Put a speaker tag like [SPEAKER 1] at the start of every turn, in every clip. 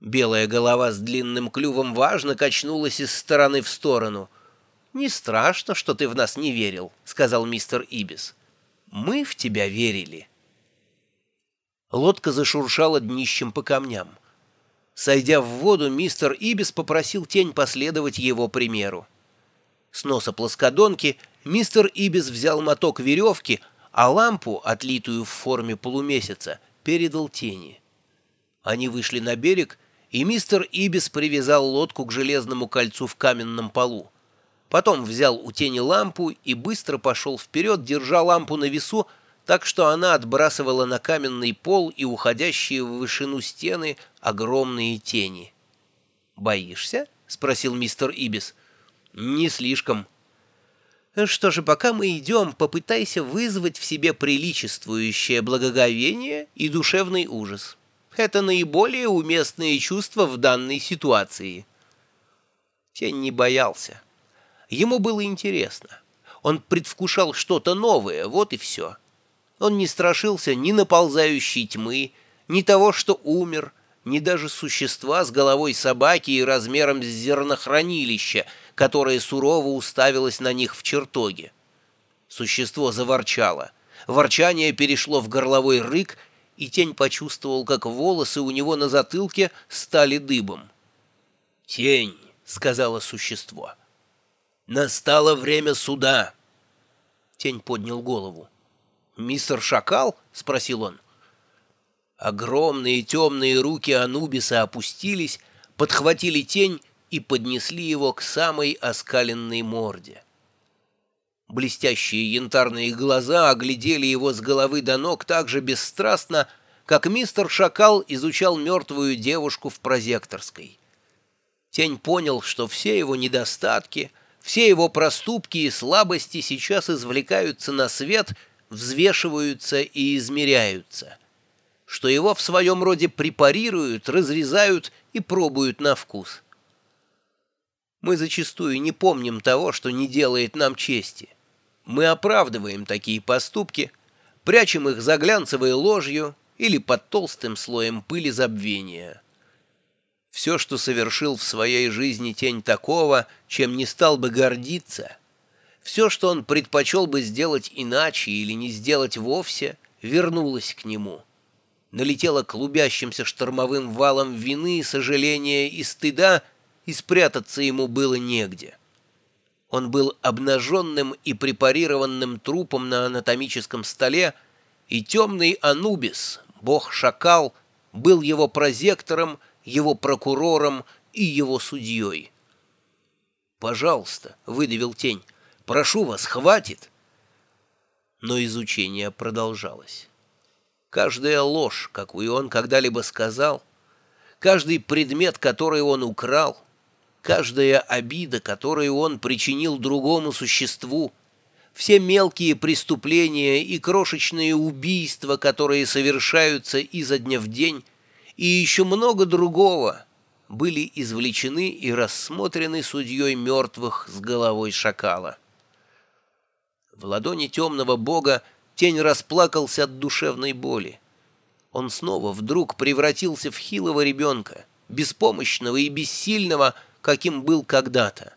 [SPEAKER 1] Белая голова с длинным клювом важно качнулась из стороны в сторону. «Не страшно, что ты в нас не верил», — сказал мистер Ибис. «Мы в тебя верили». Лодка зашуршала днищем по камням. Сойдя в воду, мистер Ибис попросил тень последовать его примеру. С носа плоскодонки мистер Ибис взял моток веревки, а лампу, отлитую в форме полумесяца, передал тени. Они вышли на берег, и мистер Ибис привязал лодку к железному кольцу в каменном полу. Потом взял у тени лампу и быстро пошел вперед, держа лампу на весу, так что она отбрасывала на каменный пол и уходящие в вышину стены огромные тени. «Боишься?» — спросил мистер Ибис. «Не слишком». «Что же, пока мы идем, попытайся вызвать в себе приличествующее благоговение и душевный ужас». Это наиболее уместные чувства в данной ситуации. Тень не боялся. Ему было интересно. Он предвкушал что-то новое, вот и все. Он не страшился ни наползающей тьмы, ни того, что умер, ни даже существа с головой собаки и размером с зернохранилища, которое сурово уставилось на них в чертоге. Существо заворчало. Ворчание перешло в горловой рык, и тень почувствовал, как волосы у него на затылке стали дыбом. «Тень», — сказала существо, — «настало время суда». Тень поднял голову. «Мистер Шакал?» — спросил он. Огромные темные руки Анубиса опустились, подхватили тень и поднесли его к самой оскаленной морде. Блестящие янтарные глаза оглядели его с головы до ног так же бесстрастно, как мистер Шакал изучал мертвую девушку в прозекторской. Тень понял, что все его недостатки, все его проступки и слабости сейчас извлекаются на свет, взвешиваются и измеряются, что его в своем роде препарируют, разрезают и пробуют на вкус. Мы зачастую не помним того, что не делает нам чести. Мы оправдываем такие поступки, прячем их за глянцевой ложью или под толстым слоем пыли забвения. Все, что совершил в своей жизни тень такого, чем не стал бы гордиться, все, что он предпочел бы сделать иначе или не сделать вовсе, вернулось к нему. Налетело клубящимся штормовым валом вины, сожаления и стыда, и спрятаться ему было негде. Он был обнаженным и препарированным трупом на анатомическом столе, и темный Анубис, бог-шакал, был его прозектором, его прокурором и его судьей. «Пожалуйста», — выдавил тень, — «прошу вас, хватит». Но изучение продолжалось. Каждая ложь, какую он когда-либо сказал, каждый предмет, который он украл — каждая обида, которую он причинил другому существу, все мелкие преступления и крошечные убийства, которые совершаются изо дня в день, и еще много другого, были извлечены и рассмотрены судьей мертвых с головой шакала. В ладони темного бога тень расплакался от душевной боли. Он снова вдруг превратился в хилого ребенка, беспомощного и бессильного, каким был когда-то.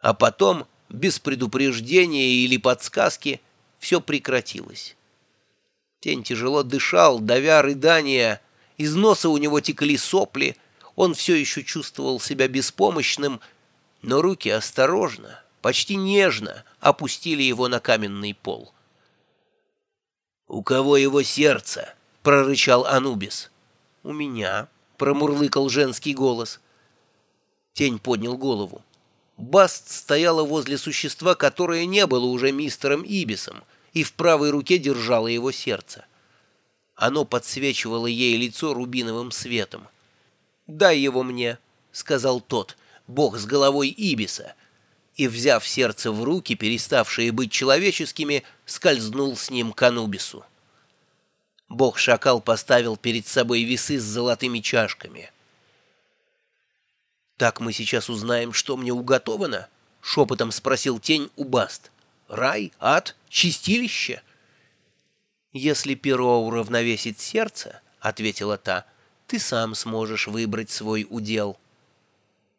[SPEAKER 1] А потом, без предупреждения или подсказки, все прекратилось. Тень тяжело дышал, давя рыдания, из носа у него текли сопли, он все еще чувствовал себя беспомощным, но руки осторожно, почти нежно опустили его на каменный пол. «У кого его сердце?» — прорычал Анубис. «У меня», — промурлыкал женский голос. Тень поднял голову. Баст стояла возле существа, которое не было уже мистером Ибисом, и в правой руке держало его сердце. Оно подсвечивало ей лицо рубиновым светом. «Дай его мне», — сказал тот, бог с головой Ибиса, и, взяв сердце в руки, переставшие быть человеческими, скользнул с ним к Анубису. Бог-шакал поставил перед собой весы с золотыми чашками — «Так мы сейчас узнаем, что мне уготовано?» — шепотом спросил тень у Баст. «Рай? Ад? Чистилище?» «Если перо уравновесит сердце, — ответила та, — ты сам сможешь выбрать свой удел.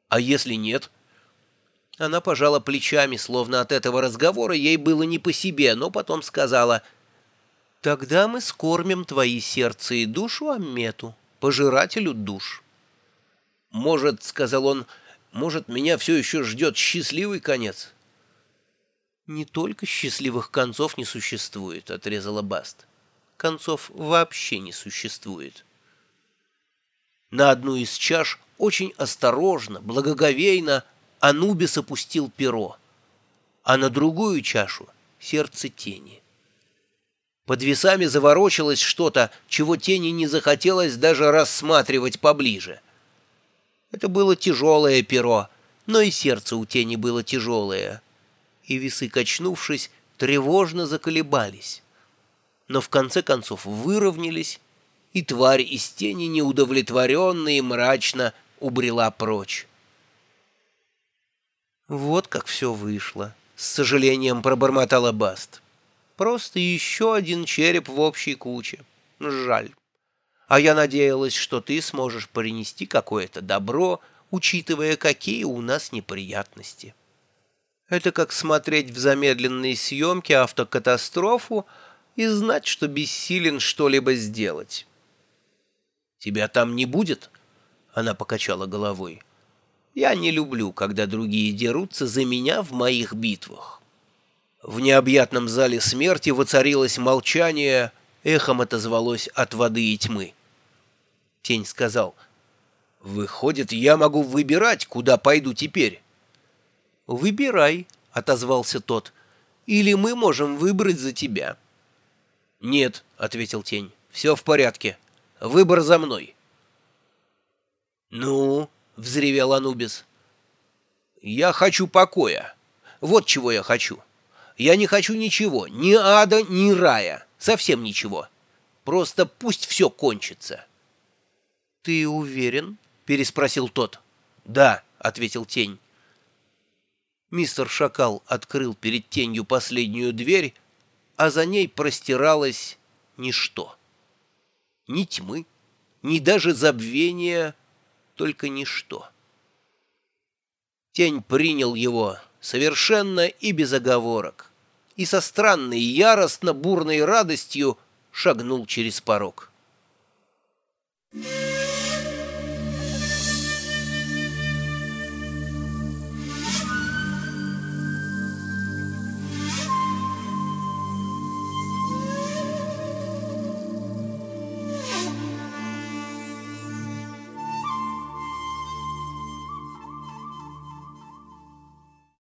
[SPEAKER 1] А если нет? Она пожала плечами, словно от этого разговора ей было не по себе, но потом сказала, «Тогда мы скормим твои сердце и душу Аммету, пожирателю душ». «Может, — сказал он, — может, меня все еще ждет счастливый конец?» «Не только счастливых концов не существует», — отрезала Баст. «Концов вообще не существует». На одну из чаш очень осторожно, благоговейно Анубис опустил перо, а на другую чашу — сердце тени. Под весами заворочилось что-то, чего тени не захотелось даже рассматривать поближе. Это было тяжелое перо, но и сердце у тени было тяжелое. И весы, качнувшись, тревожно заколебались. Но в конце концов выровнялись и тварь из тени неудовлетворенно и мрачно убрела прочь. «Вот как все вышло», — с сожалением пробормотала Баст. «Просто еще один череп в общей куче. Жаль. А я надеялась, что ты сможешь принести какое-то добро, учитывая, какие у нас неприятности. Это как смотреть в замедленной съемке автокатастрофу и знать, что бессилен что-либо сделать». «Тебя там не будет?» Она покачала головой. «Я не люблю, когда другие дерутся за меня в моих битвах». В необъятном зале смерти воцарилось молчание, эхом отозвалось от воды и тьмы. Тень сказал, «Выходит, я могу выбирать, куда пойду теперь». «Выбирай», — отозвался тот, — «или мы можем выбрать за тебя». «Нет», — ответил Тень, — «все в порядке». Выбор за мной. «Ну?» — взревел Анубис. «Я хочу покоя. Вот чего я хочу. Я не хочу ничего, ни ада, ни рая, совсем ничего. Просто пусть все кончится». «Ты уверен?» — переспросил тот. «Да», — ответил тень. Мистер Шакал открыл перед тенью последнюю дверь, а за ней простиралось ничто ни тьмы, ни даже забвения, только ничто. Тень принял его совершенно и без оговорок, и со странной яростно-бурной радостью шагнул через порог. Thank.